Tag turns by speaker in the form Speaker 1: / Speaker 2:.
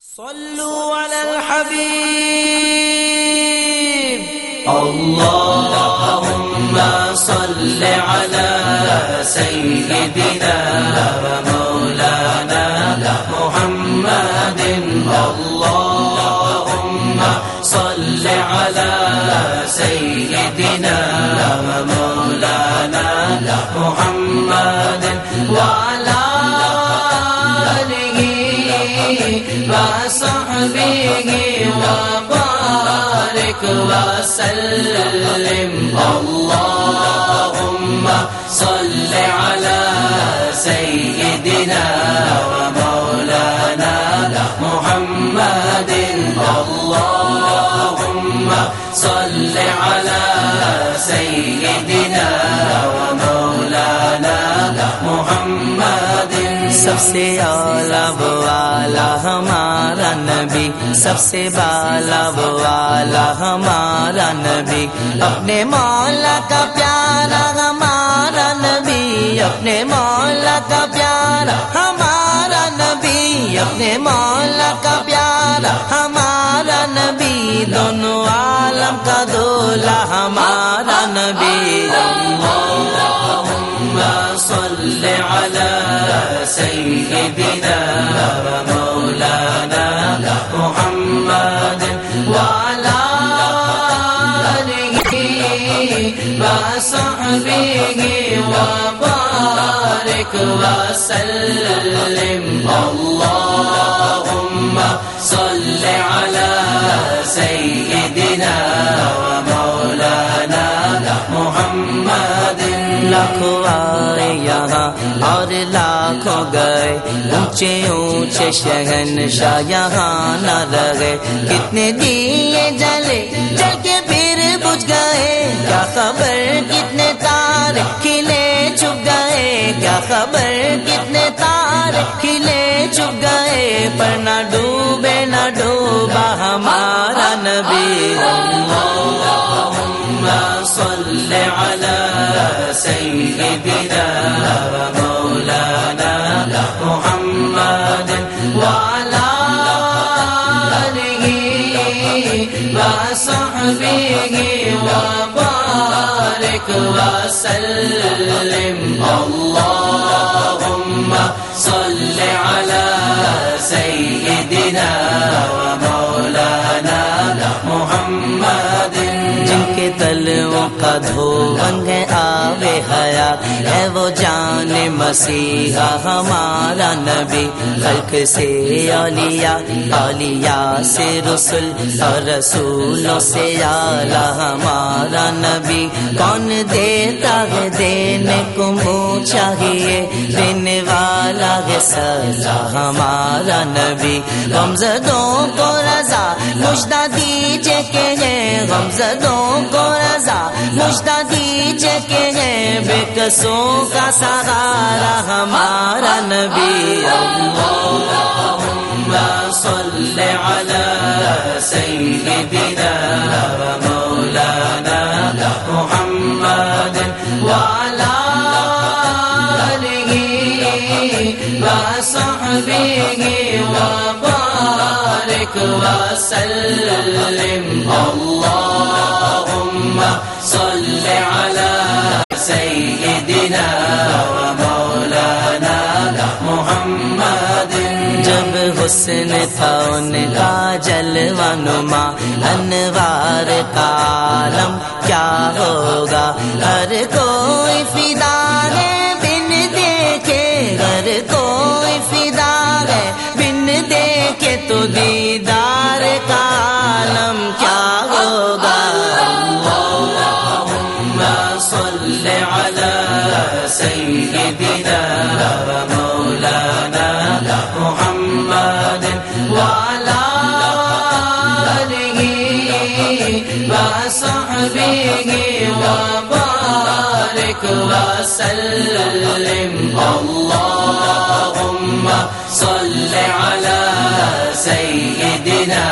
Speaker 1: صلوا على الحبيب. اللهم صل على سيدنا ومولانا محمد. اللهم صل على سيدنا ومولانا محمد. وعلى وصحبه وبارك وسلم اللهم صل على سيدنا ومولانا محمد اللهم صل على سيدنا ومولانا محمد سب سے اعلیٰ والا ہمارا نبی، سب سے بالا والا ہمارا نبی۔ اپنے مولا کا پیارا ہمارا نبی، اپنے مولا کا پیارا ہمارا نبی۔ اپنے مولا کا پیارا ہمارا نبی، دونوں عالم کا دولا ہمارا نبی۔ سيدنا ومولانا محمد وعلى آله وصحبه وبارك وسلم اللهم صل على سيدنا ومولانا محمد لاکھوں آئے یہاں اور لا لاکھوں گئے۔ اونچے اونچے شہن شاہ یہاں نہ رہے کتنے دیے جلے جل کے پھر بجھ گئے۔ کیا خبر کتنے تار کھلے چپ گئے؟ کیا خبر کتنے تار کھلے چپ گئے؟ پر نہ ڈوبے نہ ڈوبا ہمارا نبی۔ اللهم صل على وبارك وسلم. اللهم صل على سيدنا ومولانا محمد. جن کے تلوں کا دھون ہے آوے حیات ہے وہ جان مسیحا ہمارا نبی، خلق سے اولیاء اولیاء سے رسول اور رسولوں سے اعلیٰ ہمارا نبی۔ کون دیتا ہے دینے کو منہ چاہیے دینے والا ہے سزا ہمارا نبی۔ غمزدوں کو رضا مجدہ دیجے کہ ہے غمزدوں کو رضا مجدہ دیجے کہ ہے بے قصوں کا سہارا ہمارا نبی اللهم صل على سيدنا ومولانا محمد وعلى آله وصحبه وبارك وسلم اللهم حسن تھا ان کا جلوہ نما انوار کا عالم کیا ہوگا؟ ہر کوئی فدا ہے، بن دیکھے، ہر کوئی فدا ہے، بن دیکھے تو دیدار کا عالم کیا ہوگا؟ اللهم صل على وصحبه وبارك وسلم اللهم صل على سيدنا